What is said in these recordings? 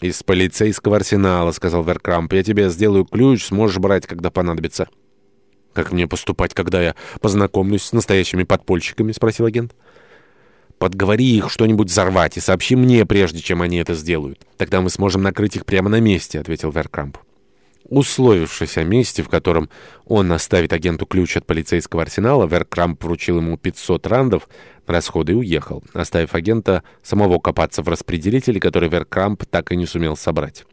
«Из полицейского арсенала», — сказал Веркрамп. «Я тебе сделаю ключ, сможешь брать, когда понадобится». «Как мне поступать, когда я познакомлюсь с настоящими подпольщиками?» — спросил агент. «Подговори их что-нибудь взорвать и сообщи мне, прежде чем они это сделают. Тогда мы сможем накрыть их прямо на месте», — ответил Веркрамп. Условившись о месте, в котором он оставит агенту ключ от полицейского арсенала, Веркрамп вручил ему 500 рандов на расходы и уехал, оставив агента самого копаться в распределителе, который Веркрамп так и не сумел собрать.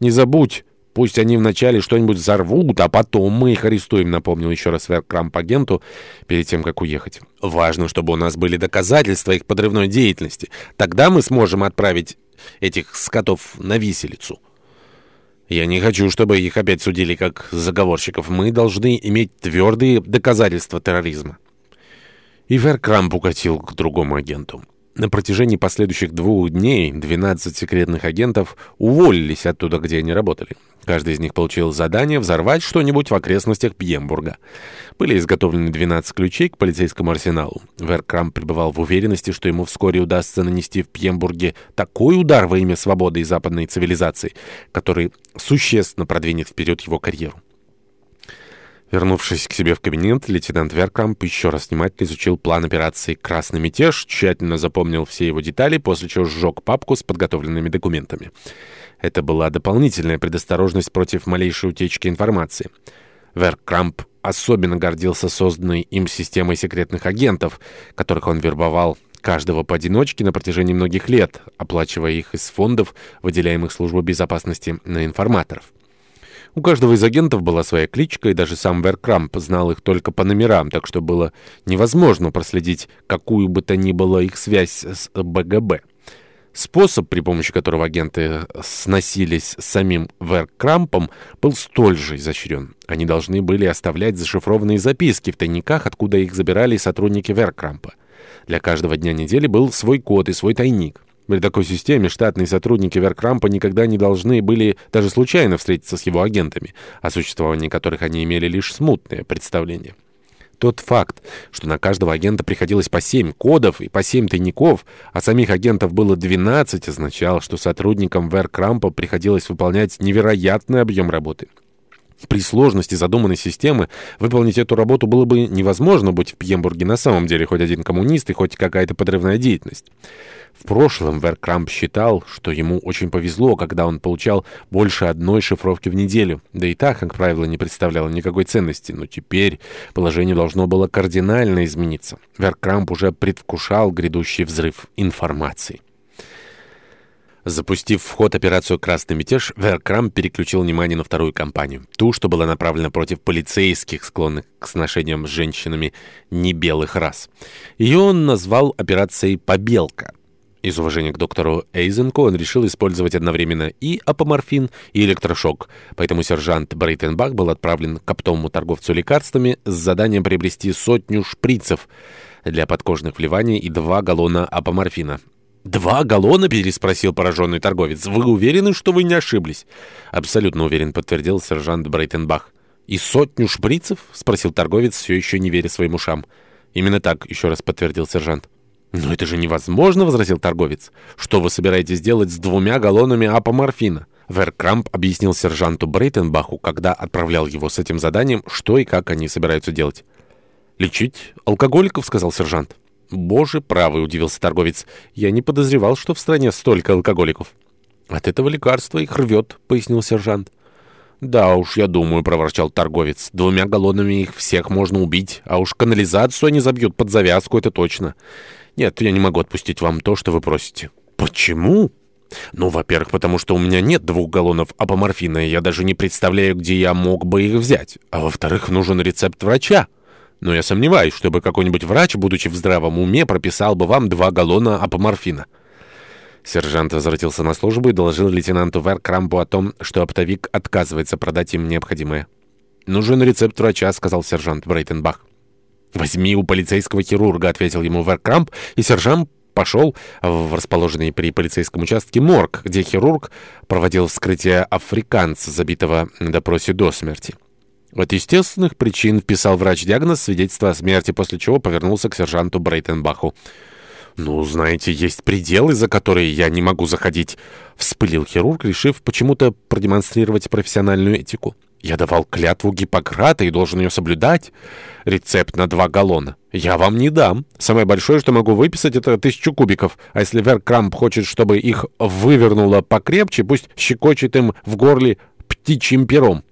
«Не забудь, пусть они вначале что-нибудь взорвут, а потом мы их арестуем», напомнил еще раз Веркрамп агенту перед тем, как уехать. «Важно, чтобы у нас были доказательства их подрывной деятельности. Тогда мы сможем отправить этих скотов на виселицу». Я не хочу, чтобы их опять судили как заговорщиков. Мы должны иметь твердые доказательства терроризма. И Веркрамп укатил к другому агенту. На протяжении последующих двух дней 12 секретных агентов уволились оттуда, где они работали. Каждый из них получил задание взорвать что-нибудь в окрестностях Пьембурга. Были изготовлены 12 ключей к полицейскому арсеналу. Веркрам пребывал в уверенности, что ему вскоре удастся нанести в Пьембурге такой удар во имя свободы и западной цивилизации, который существенно продвинет вперед его карьеру. Вернувшись к себе в кабинет, лейтенант Веркамп еще раз внимательно изучил план операции «Красный мятеж», тщательно запомнил все его детали, после чего сжег папку с подготовленными документами. Это была дополнительная предосторожность против малейшей утечки информации. Веркамп особенно гордился созданной им системой секретных агентов, которых он вербовал каждого поодиночке на протяжении многих лет, оплачивая их из фондов, выделяемых Службой безопасности на информаторов. У каждого из агентов была своя кличка, и даже сам Веркрамп знал их только по номерам, так что было невозможно проследить какую бы то ни было их связь с БГБ. Способ, при помощи которого агенты сносились с самим Веркрампом, был столь же изощрен. Они должны были оставлять зашифрованные записки в тайниках, откуда их забирали сотрудники Веркрампа. Для каждого дня недели был свой код и свой тайник. При такой системе штатные сотрудники Веркрампа никогда не должны были даже случайно встретиться с его агентами, о существовании которых они имели лишь смутное представление. Тот факт, что на каждого агента приходилось по 7 кодов и по 7 тайников, а самих агентов было 12, означал, что сотрудникам Веркрампа приходилось выполнять невероятный объем работы. При сложности задуманной системы выполнить эту работу было бы невозможно быть в Пьембурге на самом деле хоть один коммунист и хоть какая-то подрывная деятельность. В прошлом Веркрамп считал, что ему очень повезло, когда он получал больше одной шифровки в неделю, да и так, как правило, не представляло никакой ценности, но теперь положение должно было кардинально измениться. Веркрамп уже предвкушал грядущий взрыв информации. Запустив в ход операцию «Красный мятеж», Веркрам переключил внимание на вторую кампанию. Ту, что была направлена против полицейских, склонных к сношениям с женщинами небелых рас. Ее он назвал операцией «Побелка». Из уважения к доктору Эйзенко он решил использовать одновременно и апоморфин, и электрошок, поэтому сержант Брейтенбах был отправлен к оптовому торговцу лекарствами с заданием приобрести сотню шприцев для подкожных вливаний и два галлона апоморфина. «Два галлона?» — переспросил пораженный торговец. «Вы уверены, что вы не ошиблись?» «Абсолютно уверен», — подтвердил сержант Брейтенбах. «И сотню шприцев?» — спросил торговец, все еще не веря своим ушам. «Именно так», — еще раз подтвердил сержант. «Но это же невозможно», — возразил торговец. «Что вы собираетесь делать с двумя галлонами апоморфина?» Веркрамп объяснил сержанту Брейтенбаху, когда отправлял его с этим заданием, что и как они собираются делать. «Лечить алкоголиков», — сказал сержант. «Боже правый!» — удивился торговец. «Я не подозревал, что в стране столько алкоголиков». «От этого лекарства их рвет», — пояснил сержант. «Да уж, я думаю», — проворчал торговец. «Двумя галлонами их всех можно убить, а уж канализацию они забьют под завязку, это точно. Нет, я не могу отпустить вам то, что вы просите». «Почему?» «Ну, во-первых, потому что у меня нет двух галлонов апоморфина, и я даже не представляю, где я мог бы их взять. А во-вторых, нужен рецепт врача». Но я сомневаюсь, чтобы какой-нибудь врач, будучи в здравом уме, прописал бы вам два галлона апоморфина». Сержант возвратился на службу и доложил лейтенанту Веркрампу о том, что оптовик отказывается продать им необходимое. «Нужен рецепт врача», — сказал сержант Брейтенбах. «Возьми у полицейского хирурга», — ответил ему Веркрамп, и сержант пошел в расположенный при полицейском участке морг, где хирург проводил вскрытие африканца, забитого на допросе до смерти. От естественных причин вписал врач диагноз свидетельство о смерти, после чего повернулся к сержанту Брейтенбаху. «Ну, знаете, есть пределы, за которые я не могу заходить», — вспылил хирург, решив почему-то продемонстрировать профессиональную этику. «Я давал клятву Гиппократа и должен ее соблюдать. Рецепт на два галлона. Я вам не дам. Самое большое, что могу выписать, это тысячу кубиков. А если Веркрамп хочет, чтобы их вывернуло покрепче, пусть щекочет им в горле птичьим пером».